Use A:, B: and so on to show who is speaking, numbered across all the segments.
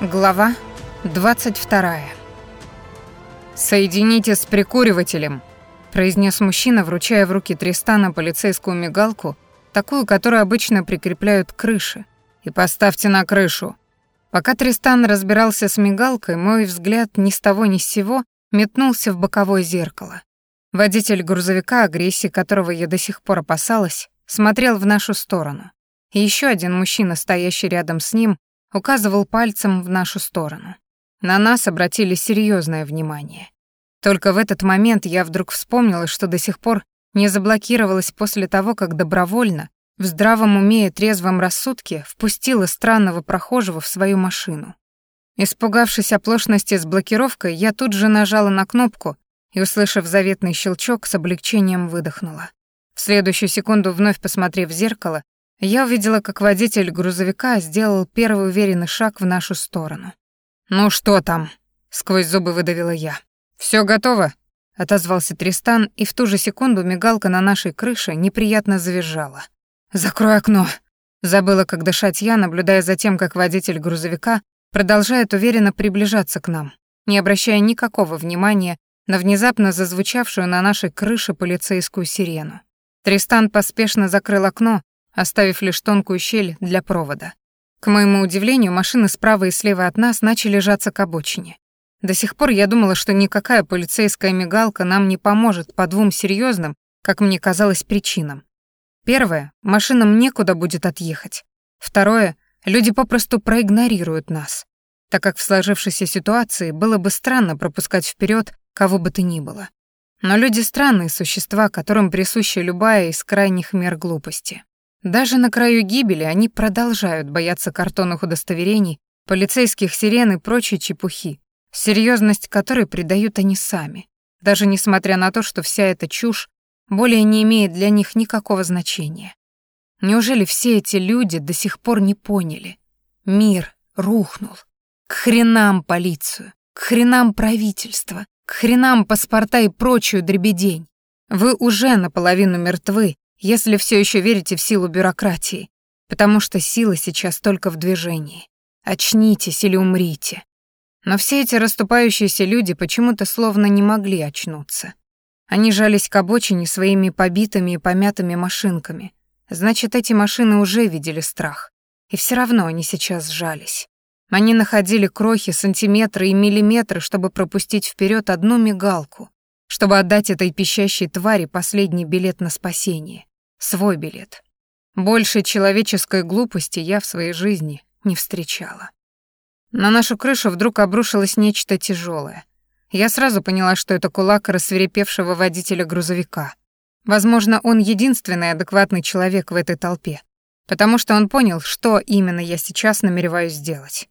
A: Глава 22. «Соедините с прикуривателем», — произнес мужчина, вручая в руки Тристана полицейскую мигалку, такую, которую обычно прикрепляют к крыше, «и поставьте на крышу». Пока Тристан разбирался с мигалкой, мой взгляд ни с того ни с сего метнулся в боковое зеркало. Водитель грузовика, агрессии которого я до сих пор опасалась, смотрел в нашу сторону. И еще один мужчина, стоящий рядом с ним, указывал пальцем в нашу сторону. На нас обратили серьезное внимание. Только в этот момент я вдруг вспомнила, что до сих пор не заблокировалась после того, как добровольно, в здравом уме и трезвом рассудке, впустила странного прохожего в свою машину. Испугавшись оплошности с блокировкой, я тут же нажала на кнопку и, услышав заветный щелчок, с облегчением выдохнула. В следующую секунду, вновь посмотрев в зеркало, я увидела, как водитель грузовика сделал первый уверенный шаг в нашу сторону. «Ну что там?» — сквозь зубы выдавила я. «Всё готово?» — отозвался Тристан, и в ту же секунду мигалка на нашей крыше неприятно завизжала. «Закрой окно!» Забыла, как дышать я, наблюдая за тем, как водитель грузовика продолжает уверенно приближаться к нам, не обращая никакого внимания на внезапно зазвучавшую на нашей крыше полицейскую сирену. Тристан поспешно закрыл окно, оставив лишь тонкую щель для провода. К моему удивлению, машины справа и слева от нас начали жаться к обочине. До сих пор я думала, что никакая полицейская мигалка нам не поможет по двум серьезным, как мне казалось, причинам. Первое — машинам некуда будет отъехать. Второе — люди попросту проигнорируют нас, так как в сложившейся ситуации было бы странно пропускать вперед кого бы то ни было. Но люди — странные существа, которым присуща любая из крайних мер глупости. Даже на краю гибели они продолжают бояться картонных удостоверений, полицейских сирен и прочей чепухи, серьезность которой придают они сами, даже несмотря на то, что вся эта чушь более не имеет для них никакого значения. Неужели все эти люди до сих пор не поняли? Мир рухнул. К хренам полицию, к хренам правительство, к хренам паспорта и прочую дребедень. Вы уже наполовину мертвы, если все еще верите в силу бюрократии, потому что сила сейчас только в движении. Очнитесь или умрите. Но все эти расступающиеся люди почему-то словно не могли очнуться. Они жались к обочине своими побитыми и помятыми машинками. Значит, эти машины уже видели страх. И все равно они сейчас сжались. Они находили крохи, сантиметры и миллиметры, чтобы пропустить вперед одну мигалку, чтобы отдать этой пищащей твари последний билет на спасение свой билет. Больше человеческой глупости я в своей жизни не встречала. На нашу крышу вдруг обрушилось нечто тяжелое. Я сразу поняла, что это кулак рассверепевшего водителя грузовика. Возможно, он единственный адекватный человек в этой толпе, потому что он понял, что именно я сейчас намереваюсь сделать.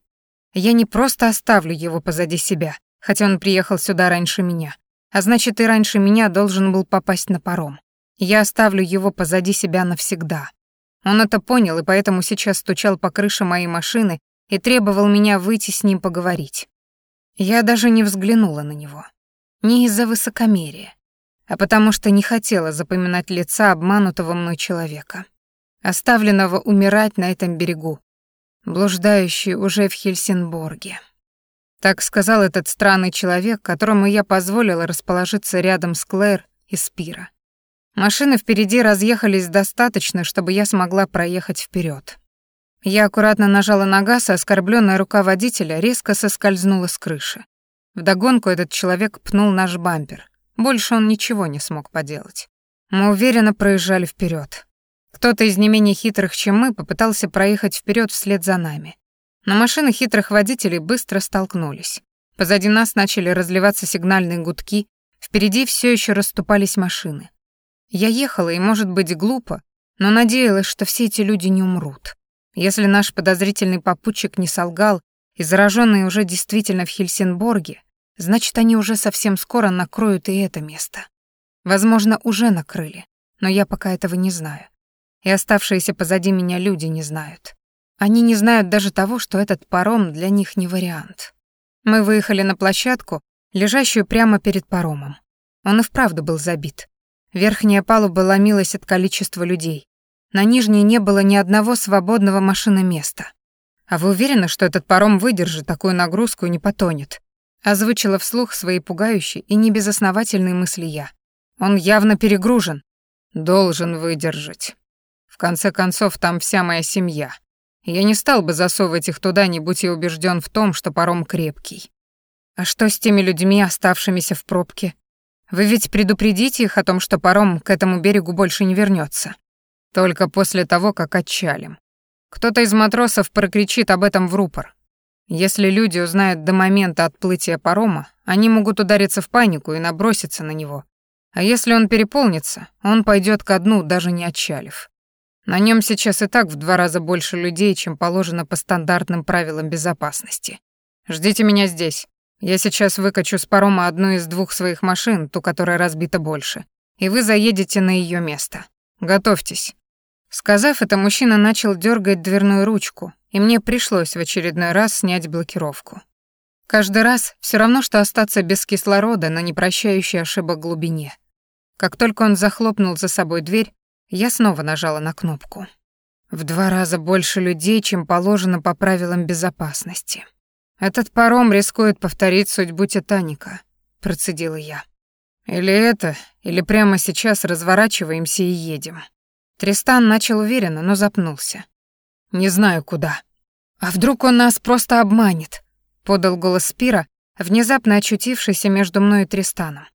A: Я не просто оставлю его позади себя, хотя он приехал сюда раньше меня, а значит, и раньше меня должен был попасть на паром. Я оставлю его позади себя навсегда. Он это понял и поэтому сейчас стучал по крыше моей машины и требовал меня выйти с ним поговорить. Я даже не взглянула на него. Не из-за высокомерия, а потому что не хотела запоминать лица обманутого мной человека, оставленного умирать на этом берегу, блуждающий уже в Хельсинборге. Так сказал этот странный человек, которому я позволила расположиться рядом с Клэр и Спира. Машины впереди разъехались достаточно, чтобы я смогла проехать вперед. Я аккуратно нажала на газ, и оскорбленная рука водителя резко соскользнула с крыши. Вдогонку этот человек пнул наш бампер. Больше он ничего не смог поделать. Мы уверенно проезжали вперед. Кто-то из не менее хитрых, чем мы, попытался проехать вперед вслед за нами. Но машины хитрых водителей быстро столкнулись. Позади нас начали разливаться сигнальные гудки, впереди все еще расступались машины. Я ехала, и, может быть, глупо, но надеялась, что все эти люди не умрут. Если наш подозрительный попутчик не солгал, и зараженные уже действительно в Хельсинборге, значит, они уже совсем скоро накроют и это место. Возможно, уже накрыли, но я пока этого не знаю. И оставшиеся позади меня люди не знают. Они не знают даже того, что этот паром для них не вариант. Мы выехали на площадку, лежащую прямо перед паромом. Он и вправду был забит. Верхняя палуба ломилась от количества людей. На нижней не было ни одного свободного машиноместа. А вы уверены, что этот паром выдержит такую нагрузку и не потонет? Озвучила вслух свои пугающие и небезосновательные мысли я. Он явно перегружен. Должен выдержать. В конце концов, там вся моя семья. Я не стал бы засовывать их туда, не будь я убежден в том, что паром крепкий. А что с теми людьми, оставшимися в пробке? Вы ведь предупредите их о том, что паром к этому берегу больше не вернется. Только после того, как отчалим. Кто-то из матросов прокричит об этом в рупор. Если люди узнают до момента отплытия парома, они могут удариться в панику и наброситься на него. А если он переполнится, он пойдет ко дну, даже не отчалив. На нем сейчас и так в два раза больше людей, чем положено по стандартным правилам безопасности. Ждите меня здесь. Я сейчас выкачу с парома одну из двух своих машин, ту, которая разбита больше, и вы заедете на ее место. Готовьтесь. Сказав это, мужчина начал дергать дверную ручку, и мне пришлось в очередной раз снять блокировку. Каждый раз все равно, что остаться без кислорода на непрощающей ошибок глубине. Как только он захлопнул за собой дверь, я снова нажала на кнопку. В два раза больше людей, чем положено по правилам безопасности. Этот паром рискует повторить судьбу Титаника, процедила я. Или это, или прямо сейчас разворачиваемся и едем. Тристан начал уверенно, но запнулся. «Не знаю, куда. А вдруг он нас просто обманет?» — подал голос Спира, внезапно очутившийся между мной и Тристаном.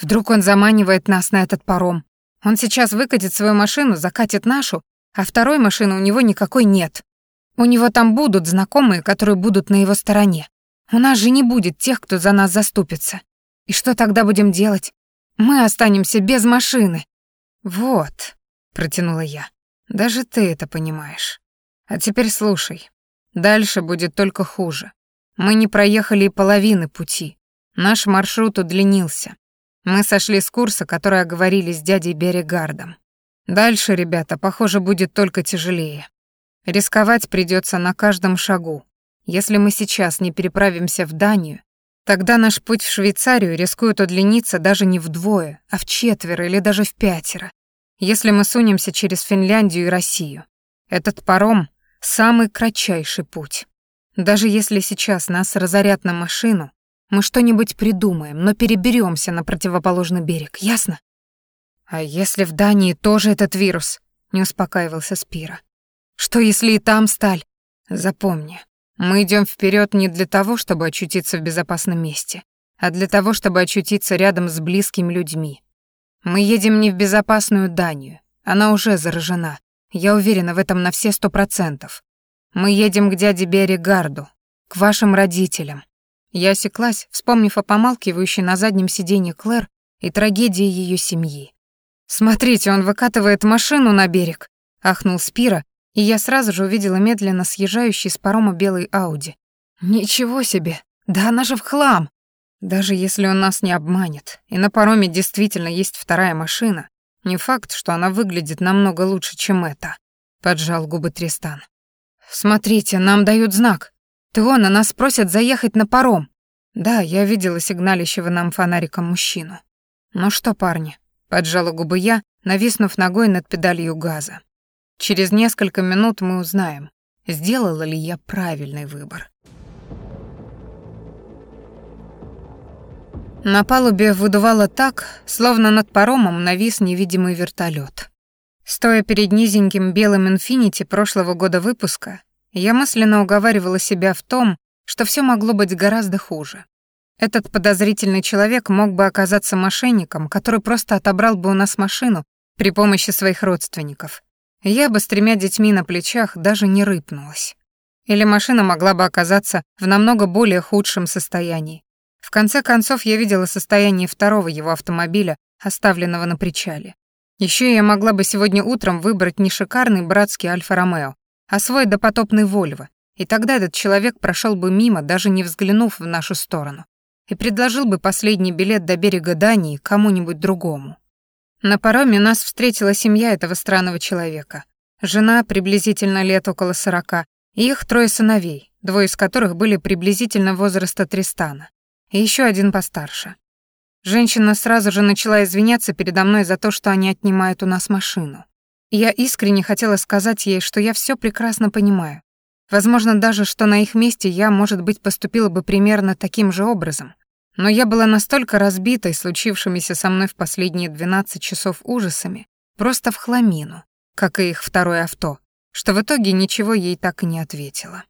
A: «Вдруг он заманивает нас на этот паром? Он сейчас выкатит свою машину, закатит нашу, а второй машины у него никакой нет. У него там будут знакомые, которые будут на его стороне. У нас же не будет тех, кто за нас заступится. И что тогда будем делать? Мы останемся без машины». «Вот», протянула я. Даже ты это понимаешь. А теперь слушай. Дальше будет только хуже. Мы не проехали и половины пути. Наш маршрут удлинился. Мы сошли с курса, который оговорили с дядей Берегардом. Дальше, ребята, похоже, будет только тяжелее. Рисковать придется на каждом шагу. Если мы сейчас не переправимся в Данию, тогда наш путь в Швейцарию рискует удлиниться даже не вдвое, а в четверо или даже в пятеро если мы сунемся через Финляндию и Россию. Этот паром — самый кратчайший путь. Даже если сейчас нас разорят на машину, мы что-нибудь придумаем, но переберемся на противоположный берег, ясно? А если в Дании тоже этот вирус? Не успокаивался Спира. Что если и там сталь? Запомни, мы идем вперед не для того, чтобы очутиться в безопасном месте, а для того, чтобы очутиться рядом с близкими людьми, мы едем не в безопасную Данию. Она уже заражена. Я уверена в этом на все сто процентов. Мы едем к дяде Берегарду, к вашим родителям. Я осеклась, вспомнив о помалкивающей на заднем сиденье Клэр и трагедии ее семьи. «Смотрите, он выкатывает машину на берег», — ахнул Спира, и я сразу же увидела медленно съезжающий с парома белый Ауди. «Ничего себе! Да она же в хлам! Даже если он нас не обманет, и на пароме действительно есть вторая машина, не факт, что она выглядит намного лучше, чем эта, поджал губы Тристан. Смотрите, нам дают знак. Теона нас просят заехать на паром. Да, я видела сигналищего нам фонариком мужчину. Ну что, парни, поджала губы я, нависнув ногой над педалью газа. Через несколько минут мы узнаем, сделала ли я правильный выбор. На палубе выдувало так, словно над паромом навис невидимый вертолет. Стоя перед низеньким белым «Инфинити» прошлого года выпуска, я мысленно уговаривала себя в том, что все могло быть гораздо хуже. Этот подозрительный человек мог бы оказаться мошенником, который просто отобрал бы у нас машину при помощи своих родственников. Я бы с тремя детьми на плечах даже не рыпнулась. Или машина могла бы оказаться в намного более худшем состоянии, в конце концов, я видела состояние второго его автомобиля, оставленного на причале. Еще я могла бы сегодня утром выбрать не шикарный братский Альфа-Ромео, а свой допотопный Вольво, и тогда этот человек прошел бы мимо, даже не взглянув в нашу сторону, и предложил бы последний билет до берега Дании кому-нибудь другому. На пароме нас встретила семья этого странного человека. Жена, приблизительно лет около сорока, и их трое сыновей, двое из которых были приблизительно возраста Тристана и еще один постарше. Женщина сразу же начала извиняться передо мной за то, что они отнимают у нас машину. Я искренне хотела сказать ей, что я все прекрасно понимаю. Возможно даже, что на их месте я, может быть, поступила бы примерно таким же образом. Но я была настолько разбитой случившимися со мной в последние 12 часов ужасами, просто в хламину, как и их второе авто, что в итоге ничего ей так и не ответила.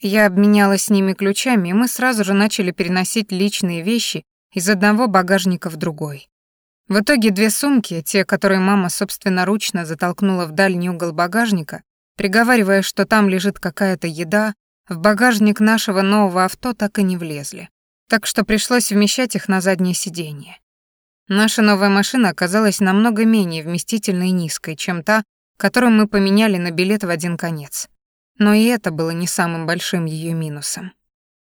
A: Я обменялась с ними ключами, и мы сразу же начали переносить личные вещи из одного багажника в другой. В итоге две сумки, те, которые мама собственноручно затолкнула в дальний угол багажника, приговаривая, что там лежит какая-то еда, в багажник нашего нового авто так и не влезли. Так что пришлось вмещать их на заднее сиденье. Наша новая машина оказалась намного менее вместительной и низкой, чем та, которую мы поменяли на билет в один конец. Но и это было не самым большим ее минусом.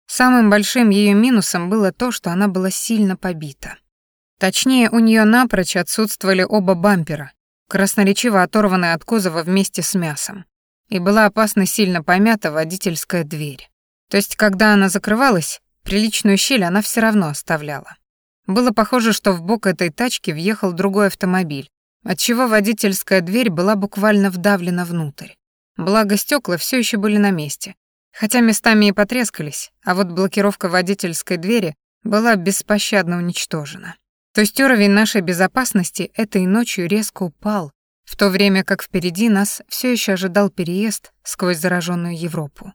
A: Самым большим ее минусом было то, что она была сильно побита. Точнее, у нее напрочь отсутствовали оба бампера, красноречиво оторванные от кузова вместе с мясом. И была опасно сильно помята водительская дверь. То есть, когда она закрывалась, приличную щель она все равно оставляла. Было похоже, что в бок этой тачки въехал другой автомобиль, отчего водительская дверь была буквально вдавлена внутрь. Благо, стекла все еще были на месте, хотя местами и потрескались, а вот блокировка водительской двери была беспощадно уничтожена. То есть уровень нашей безопасности этой ночью резко упал, в то время как впереди нас все еще ожидал переезд сквозь зараженную Европу.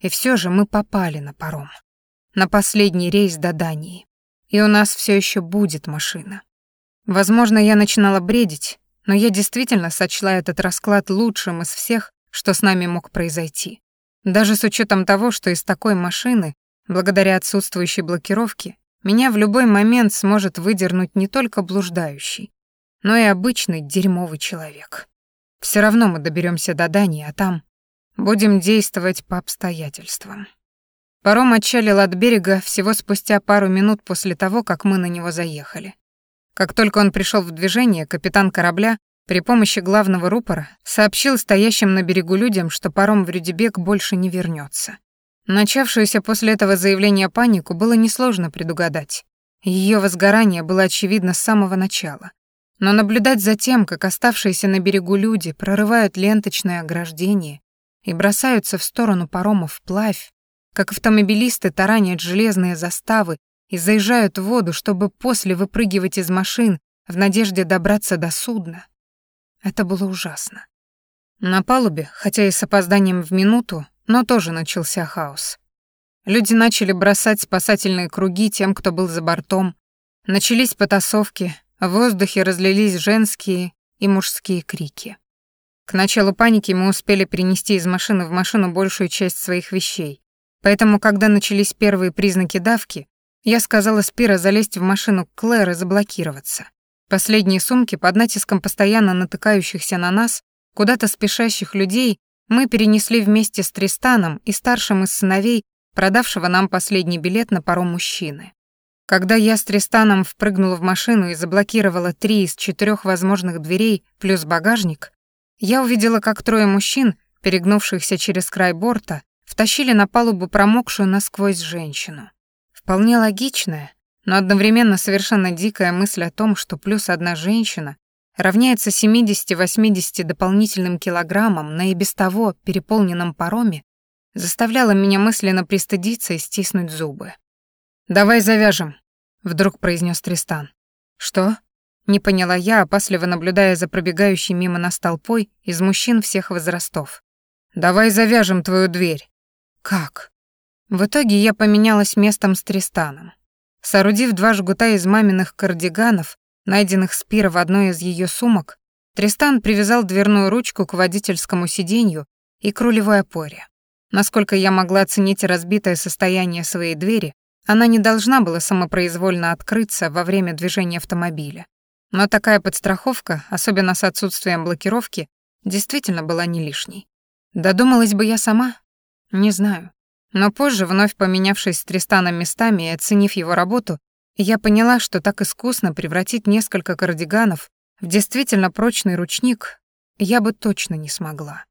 A: И все же мы попали на паром. На последний рейс до Дании. И у нас все еще будет машина. Возможно, я начинала бредить, но я действительно сочла этот расклад лучшим из всех, что с нами мог произойти. Даже с учетом того, что из такой машины, благодаря отсутствующей блокировке, меня в любой момент сможет выдернуть не только блуждающий, но и обычный дерьмовый человек. Все равно мы доберемся до Дании, а там будем действовать по обстоятельствам. Паром отчалил от берега всего спустя пару минут после того, как мы на него заехали. Как только он пришел в движение, капитан корабля при помощи главного рупора сообщил стоящим на берегу людям, что паром в Рюдебек больше не вернется. Начавшуюся после этого заявления панику было несложно предугадать. Ее возгорание было очевидно с самого начала. Но наблюдать за тем, как оставшиеся на берегу люди прорывают ленточное ограждение и бросаются в сторону паромов вплавь, как автомобилисты таранят железные заставы и заезжают в воду, чтобы после выпрыгивать из машин в надежде добраться до судна, это было ужасно. На палубе, хотя и с опозданием в минуту, но тоже начался хаос. Люди начали бросать спасательные круги тем, кто был за бортом. Начались потасовки, в воздухе разлились женские и мужские крики. К началу паники мы успели перенести из машины в машину большую часть своих вещей. Поэтому, когда начались первые признаки давки, я сказала Спира залезть в машину Клэр и заблокироваться. Последние сумки под натиском постоянно натыкающихся на нас, куда-то спешащих людей, мы перенесли вместе с Тристаном и старшим из сыновей, продавшего нам последний билет на паром мужчины. Когда я с Тристаном впрыгнула в машину и заблокировала три из четырех возможных дверей плюс багажник, я увидела, как трое мужчин, перегнувшихся через край борта, втащили на палубу промокшую насквозь женщину. Вполне логичная, но одновременно совершенно дикая мысль о том, что плюс одна женщина равняется 70-80 дополнительным килограммам на и без того переполненном пароме, заставляла меня мысленно пристыдиться и стиснуть зубы. «Давай завяжем», — вдруг произнес Тристан. «Что?» — не поняла я, опасливо наблюдая за пробегающей мимо нас толпой из мужчин всех возрастов. «Давай завяжем твою дверь». «Как?» В итоге я поменялась местом с Тристаном. Соорудив два жгута из маминых кардиганов, найденных Спира в одной из ее сумок, Тристан привязал дверную ручку к водительскому сиденью и к рулевой опоре. Насколько я могла оценить разбитое состояние своей двери, она не должна была самопроизвольно открыться во время движения автомобиля. Но такая подстраховка, особенно с отсутствием блокировки, действительно была не лишней. Додумалась бы я сама? Не знаю. Но позже, вновь поменявшись с Тристаном местами и оценив его работу, я поняла, что так искусно превратить несколько кардиганов в действительно прочный ручник я бы точно не смогла.